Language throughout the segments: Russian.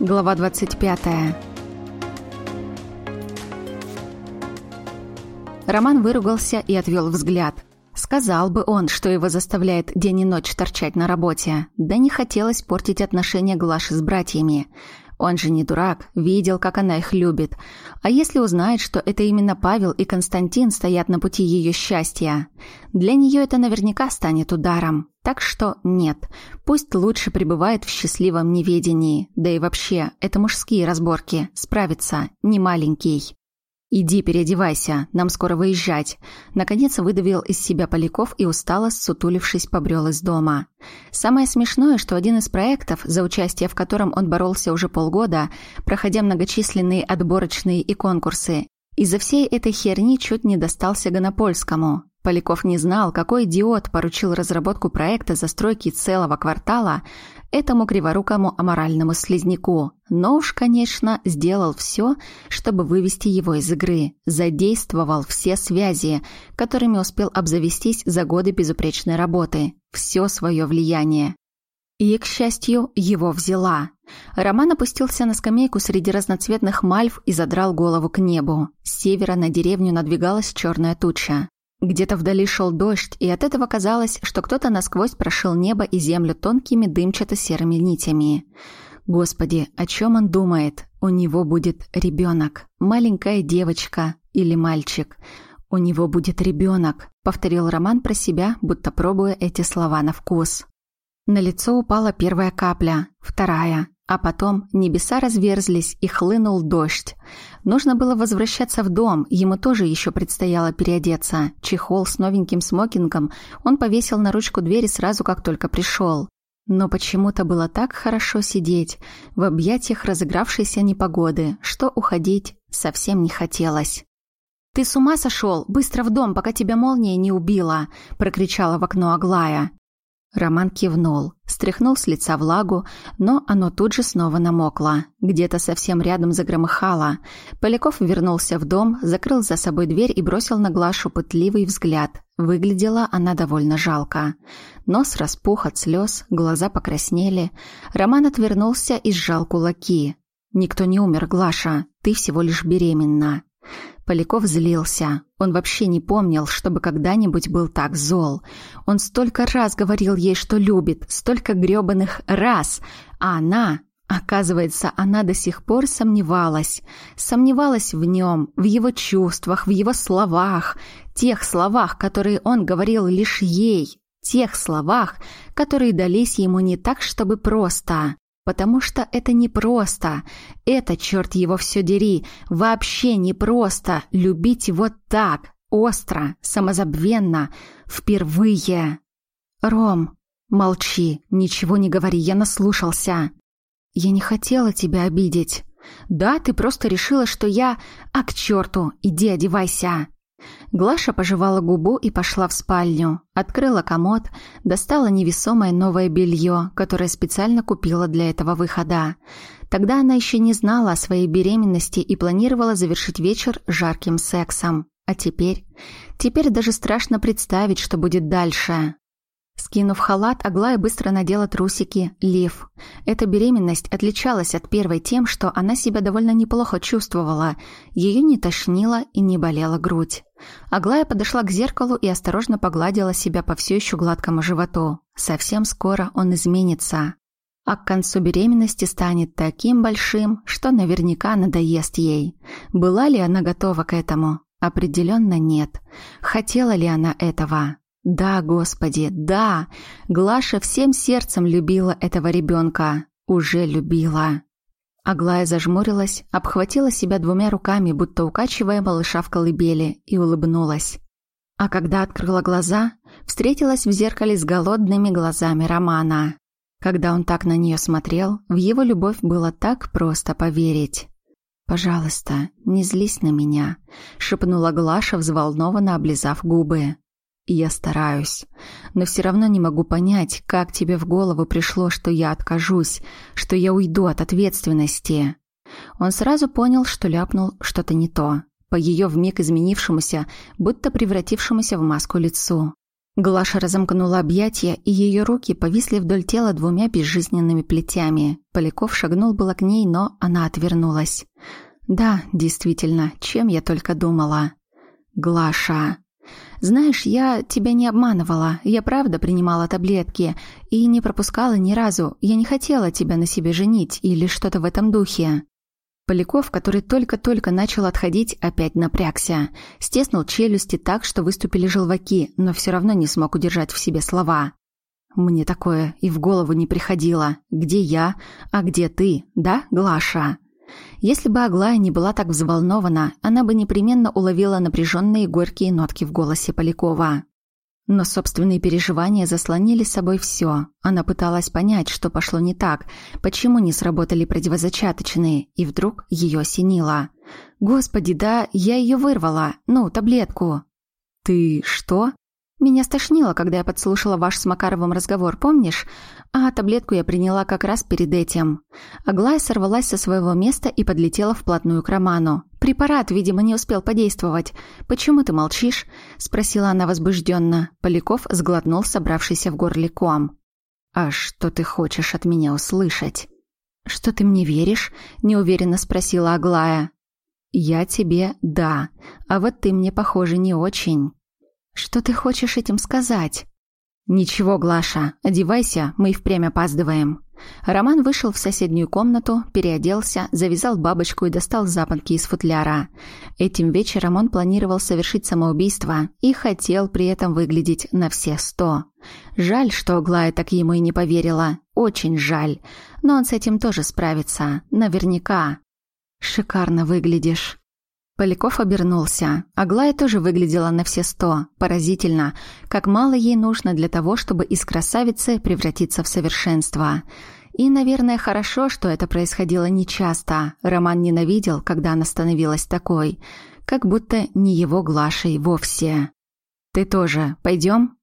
Глава 25. Роман выругался и отвел взгляд. Сказал бы он, что его заставляет день и ночь торчать на работе. Да не хотелось портить отношения Глаши с братьями. Он же не дурак, видел, как она их любит. А если узнает, что это именно Павел и Константин стоят на пути ее счастья? Для нее это наверняка станет ударом. Так что нет, пусть лучше пребывает в счастливом неведении. Да и вообще, это мужские разборки, справится, не маленький. «Иди переодевайся, нам скоро выезжать». Наконец выдавил из себя Поляков и устало, сутулившись, побрел из дома. Самое смешное, что один из проектов, за участие в котором он боролся уже полгода, проходя многочисленные отборочные и конкурсы, из-за всей этой херни чуть не достался Гонопольскому. Поляков не знал, какой идиот поручил разработку проекта застройки целого квартала этому криворукому аморальному слизняку. Но уж, конечно, сделал все, чтобы вывести его из игры. Задействовал все связи, которыми успел обзавестись за годы безупречной работы. Все свое влияние. И, к счастью, его взяла. Роман опустился на скамейку среди разноцветных мальв и задрал голову к небу. С севера на деревню надвигалась черная туча. Где-то вдали шел дождь, и от этого казалось, что кто-то насквозь прошил небо и землю тонкими дымчато-серыми нитями. Господи, о чем он думает? У него будет ребенок, маленькая девочка или мальчик. У него будет ребенок, повторил Роман про себя, будто пробуя эти слова на вкус. На лицо упала первая капля, вторая, а потом небеса разверзлись и хлынул дождь. Нужно было возвращаться в дом, ему тоже еще предстояло переодеться. Чехол с новеньким смокингом он повесил на ручку двери сразу, как только пришел. Но почему-то было так хорошо сидеть в объятиях разыгравшейся непогоды, что уходить совсем не хотелось. «Ты с ума сошел? Быстро в дом, пока тебя молния не убила!» – прокричала в окно Аглая. Роман кивнул, стряхнул с лица влагу, но оно тут же снова намокло. Где-то совсем рядом загромыхало. Поляков вернулся в дом, закрыл за собой дверь и бросил на Глашу пытливый взгляд. Выглядела она довольно жалко. Нос распух от слез, глаза покраснели. Роман отвернулся и сжал кулаки. «Никто не умер, Глаша. Ты всего лишь беременна». Поляков злился. Он вообще не помнил, чтобы когда-нибудь был так зол. Он столько раз говорил ей, что любит, столько грёбаных раз, а она... Оказывается, она до сих пор сомневалась. Сомневалась в нем, в его чувствах, в его словах. Тех словах, которые он говорил лишь ей. Тех словах, которые дались ему не так, чтобы просто. Потому что это не просто. Это, черт его все дери, вообще не просто любить вот так, остро, самозабвенно, впервые. Ром, молчи, ничего не говори, я наслушался. Я не хотела тебя обидеть. Да, ты просто решила, что я... А к черту, иди одевайся. Глаша пожевала губу и пошла в спальню. Открыла комод, достала невесомое новое белье, которое специально купила для этого выхода. Тогда она еще не знала о своей беременности и планировала завершить вечер жарким сексом. А теперь? Теперь даже страшно представить, что будет дальше. Скинув халат, Аглая быстро надела трусики «Лив». Эта беременность отличалась от первой тем, что она себя довольно неплохо чувствовала. Ее не тошнило и не болела грудь. Аглая подошла к зеркалу и осторожно погладила себя по все еще гладкому животу. Совсем скоро он изменится. А к концу беременности станет таким большим, что наверняка надоест ей. Была ли она готова к этому? Определенно нет. Хотела ли она этого? Да, Господи, да! Глаша всем сердцем любила этого ребенка. Уже любила. Аглая зажмурилась, обхватила себя двумя руками, будто укачивая малыша в колыбели, и улыбнулась. А когда открыла глаза, встретилась в зеркале с голодными глазами Романа. Когда он так на нее смотрел, в его любовь было так просто поверить. «Пожалуйста, не злись на меня», — шепнула Глаша, взволнованно облизав губы. Я стараюсь, но все равно не могу понять, как тебе в голову пришло, что я откажусь, что я уйду от ответственности. Он сразу понял, что ляпнул что-то не то, по ее вмиг изменившемуся, будто превратившемуся в маску лицу. Глаша разомкнула объятия, и ее руки повисли вдоль тела двумя безжизненными плетями. Поляков шагнул было к ней, но она отвернулась. «Да, действительно, чем я только думала». «Глаша...» «Знаешь, я тебя не обманывала. Я правда принимала таблетки и не пропускала ни разу. Я не хотела тебя на себе женить или что-то в этом духе». Поляков, который только-только начал отходить, опять напрягся. Стеснул челюсти так, что выступили желваки, но все равно не смог удержать в себе слова. «Мне такое и в голову не приходило. Где я? А где ты? Да, Глаша?» Если бы Аглая не была так взволнована, она бы непременно уловила напряженные горькие нотки в голосе Полякова. Но собственные переживания заслонили собой все. Она пыталась понять, что пошло не так, почему не сработали противозачаточные, и вдруг ее осенило. «Господи, да, я ее вырвала! Ну, таблетку!» «Ты что?» Меня стошнило, когда я подслушала ваш с Макаровым разговор, помнишь? А таблетку я приняла как раз перед этим. Аглая сорвалась со своего места и подлетела вплотную к Роману. Препарат, видимо, не успел подействовать. Почему ты молчишь? спросила она возбужденно. Поляков сглотнул собравшийся в горле ком. А что ты хочешь от меня услышать? Что ты мне веришь? неуверенно спросила Аглая. Я тебе да, а вот ты мне, похоже, не очень. «Что ты хочешь этим сказать?» «Ничего, Глаша, одевайся, мы и впрямь опаздываем». Роман вышел в соседнюю комнату, переоделся, завязал бабочку и достал запонки из футляра. Этим вечером он планировал совершить самоубийство и хотел при этом выглядеть на все сто. Жаль, что Глая так ему и не поверила. Очень жаль. Но он с этим тоже справится. Наверняка. «Шикарно выглядишь». Поляков обернулся. Аглая тоже выглядела на все сто. Поразительно, как мало ей нужно для того, чтобы из красавицы превратиться в совершенство. И, наверное, хорошо, что это происходило нечасто. Роман ненавидел, когда она становилась такой. Как будто не его Глашей вовсе. «Ты тоже. Пойдем?»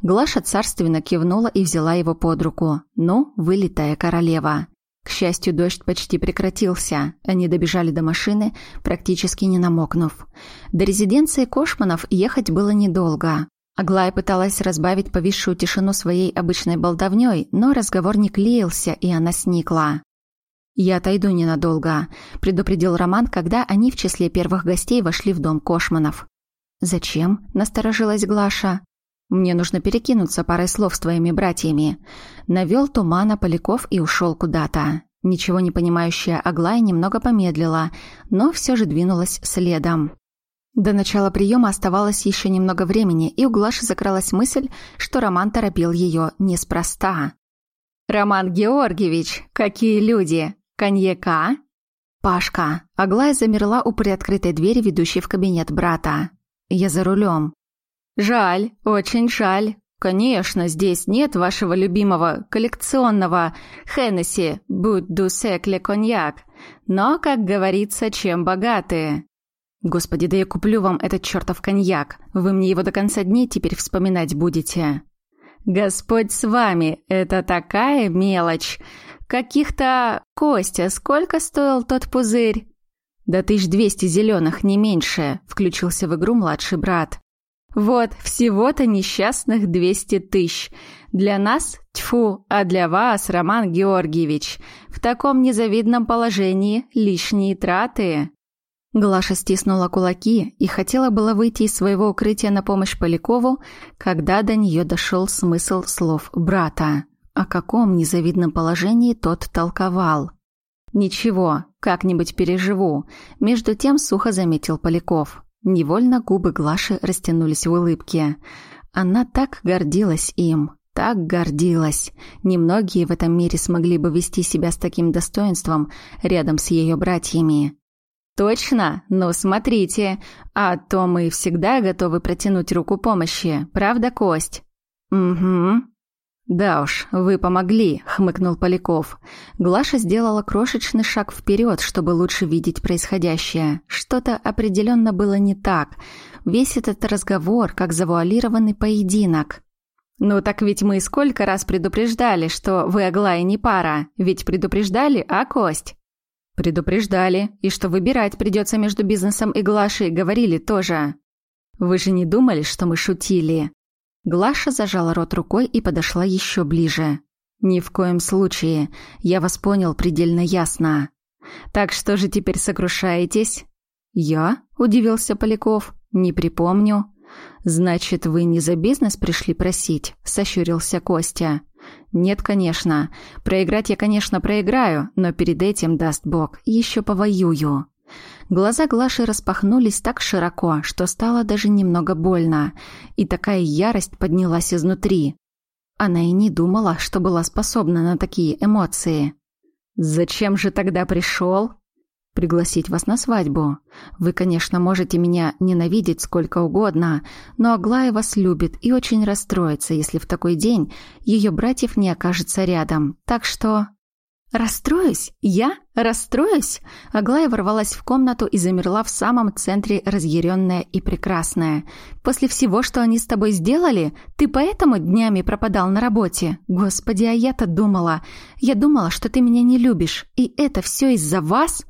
Глаша царственно кивнула и взяла его под руку. «Ну, вылитая королева». К счастью, дождь почти прекратился. Они добежали до машины, практически не намокнув. До резиденции Кошманов ехать было недолго. Аглая пыталась разбавить повисшую тишину своей обычной болтовней, но разговор не клеился, и она сникла. «Я отойду ненадолго», – предупредил Роман, когда они в числе первых гостей вошли в дом Кошманов. «Зачем?» – насторожилась Глаша. «Мне нужно перекинуться парой слов с твоими братьями». Навел тумана Поляков и ушел куда-то. Ничего не понимающая Аглая немного помедлила, но все же двинулась следом. До начала приема оставалось еще немного времени, и у Глаши закралась мысль, что Роман торопил ее неспроста. «Роман Георгиевич, какие люди! Коньяка?» «Пашка!» Аглая замерла у приоткрытой двери, ведущей в кабинет брата. «Я за рулем. «Жаль, очень жаль. Конечно, здесь нет вашего любимого коллекционного Хеннесси Будь ду секле коньяк. Но, как говорится, чем богатые». «Господи, да я куплю вам этот чертов коньяк. Вы мне его до конца дней теперь вспоминать будете». «Господь с вами, это такая мелочь. Каких-то... Костя, сколько стоил тот пузырь?» «Да тысяч двести зеленых, не меньше», — включился в игру младший брат. Вот, всего-то несчастных 200 тысяч. Для нас – тьфу, а для вас, Роман Георгиевич, в таком незавидном положении лишние траты. Глаша стиснула кулаки и хотела было выйти из своего укрытия на помощь Полякову, когда до нее дошел смысл слов брата. О каком незавидном положении тот толковал. «Ничего, как-нибудь переживу», – между тем сухо заметил Поляков. Невольно губы Глаши растянулись в улыбке. Она так гордилась им, так гордилась. Немногие в этом мире смогли бы вести себя с таким достоинством рядом с ее братьями. «Точно? Ну, смотрите. А то мы всегда готовы протянуть руку помощи. Правда, Кость?» «Угу», «Да уж, вы помогли», — хмыкнул Поляков. Глаша сделала крошечный шаг вперед, чтобы лучше видеть происходящее. Что-то определенно было не так. Весь этот разговор, как завуалированный поединок. «Ну так ведь мы сколько раз предупреждали, что вы, Аглая, не пара. Ведь предупреждали, а, Кость?» «Предупреждали. И что выбирать придется между бизнесом и Глашей, говорили тоже. Вы же не думали, что мы шутили?» Глаша зажала рот рукой и подошла еще ближе. «Ни в коем случае. Я вас понял предельно ясно. Так что же теперь сокрушаетесь?» «Я?» – удивился Поляков. «Не припомню». «Значит, вы не за бизнес пришли просить?» – сощурился Костя. «Нет, конечно. Проиграть я, конечно, проиграю, но перед этим, даст Бог, еще повоюю». Глаза Глаши распахнулись так широко, что стало даже немного больно, и такая ярость поднялась изнутри. Она и не думала, что была способна на такие эмоции. «Зачем же тогда пришел?» «Пригласить вас на свадьбу. Вы, конечно, можете меня ненавидеть сколько угодно, но Аглая вас любит и очень расстроится, если в такой день ее братьев не окажется рядом. Так что...» «Расстроюсь? Я? Расстроюсь?» Аглая ворвалась в комнату и замерла в самом центре разъяренная и прекрасная. «После всего, что они с тобой сделали, ты поэтому днями пропадал на работе? Господи, а я-то думала... Я думала, что ты меня не любишь, и это все из-за вас?»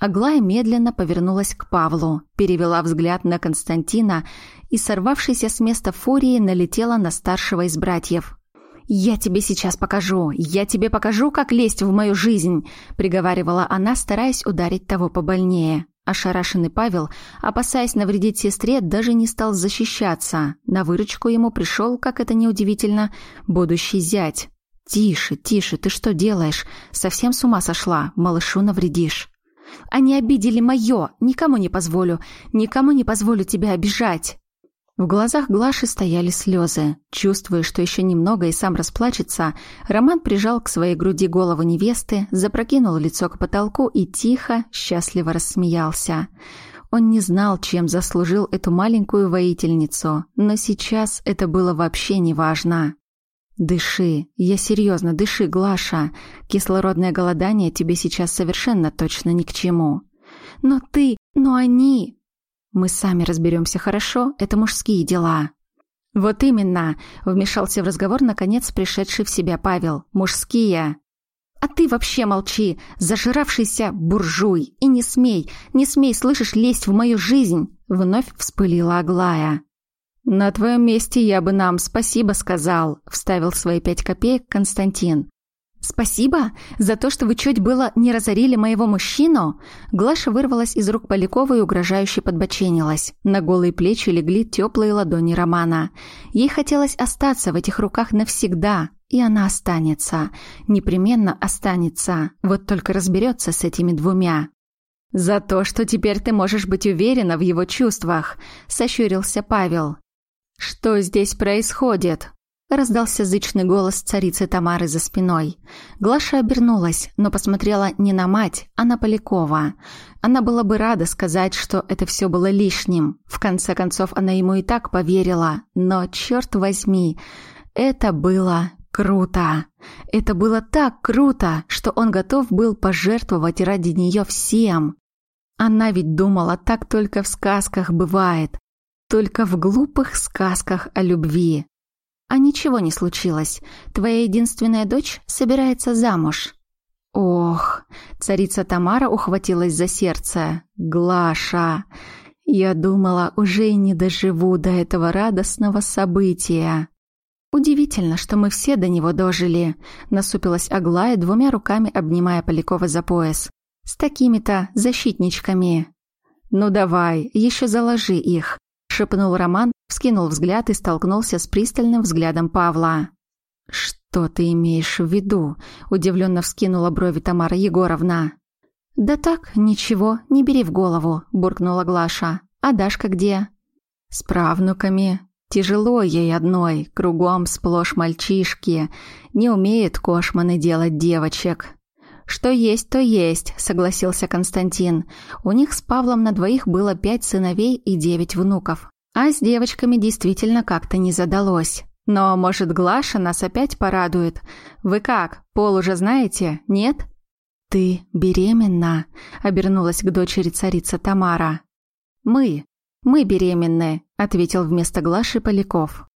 Аглая медленно повернулась к Павлу, перевела взгляд на Константина и, сорвавшись с места фурии, налетела на старшего из братьев. «Я тебе сейчас покажу! Я тебе покажу, как лезть в мою жизнь!» — приговаривала она, стараясь ударить того побольнее. Ошарашенный Павел, опасаясь навредить сестре, даже не стал защищаться. На выручку ему пришел, как это неудивительно, будущий зять. «Тише, тише, ты что делаешь? Совсем с ума сошла, малышу навредишь». «Они обидели мое, никому не позволю, никому не позволю тебя обижать!» В глазах Глаши стояли слезы. Чувствуя, что еще немного и сам расплачется, Роман прижал к своей груди голову невесты, запрокинул лицо к потолку и тихо, счастливо рассмеялся. Он не знал, чем заслужил эту маленькую воительницу, но сейчас это было вообще не важно. «Дыши, я серьезно, дыши, Глаша. Кислородное голодание тебе сейчас совершенно точно ни к чему». «Но ты, но они...» Мы сами разберемся, хорошо? Это мужские дела». «Вот именно», — вмешался в разговор наконец пришедший в себя Павел. «Мужские». «А ты вообще молчи, зажиравшийся буржуй, и не смей, не смей, слышишь, лезть в мою жизнь!» Вновь вспылила Аглая. «На твоем месте я бы нам спасибо сказал», — вставил свои пять копеек Константин. «Спасибо за то, что вы чуть было не разорили моего мужчину!» Глаша вырвалась из рук Полякова и угрожающе подбоченилась. На голые плечи легли теплые ладони Романа. Ей хотелось остаться в этих руках навсегда, и она останется. Непременно останется. Вот только разберется с этими двумя. «За то, что теперь ты можешь быть уверена в его чувствах», — сощурился Павел. «Что здесь происходит?» Раздался зычный голос царицы Тамары за спиной. Глаша обернулась, но посмотрела не на мать, а на Полякова. Она была бы рада сказать, что это все было лишним. В конце концов, она ему и так поверила. Но, черт возьми, это было круто. Это было так круто, что он готов был пожертвовать ради нее всем. Она ведь думала, так только в сказках бывает. Только в глупых сказках о любви. А ничего не случилось. Твоя единственная дочь собирается замуж. Ох, царица Тамара ухватилась за сердце. Глаша, я думала, уже и не доживу до этого радостного события. Удивительно, что мы все до него дожили, насупилась Аглая, двумя руками обнимая Полякова за пояс. С такими-то защитничками. Ну давай, еще заложи их, шепнул Роман, вскинул взгляд и столкнулся с пристальным взглядом Павла. «Что ты имеешь в виду?» – удивленно вскинула брови Тамара Егоровна. «Да так, ничего, не бери в голову», – буркнула Глаша. «А Дашка где?» «С правнуками. Тяжело ей одной, кругом сплошь мальчишки. Не умеет кошманы делать девочек». «Что есть, то есть», — согласился Константин. У них с Павлом на двоих было пять сыновей и девять внуков. А с девочками действительно как-то не задалось. Но, может, Глаша нас опять порадует? Вы как, Пол уже знаете, нет? «Ты беременна?» — обернулась к дочери царица Тамара. «Мы. Мы беременны», — ответил вместо Глаши Поляков.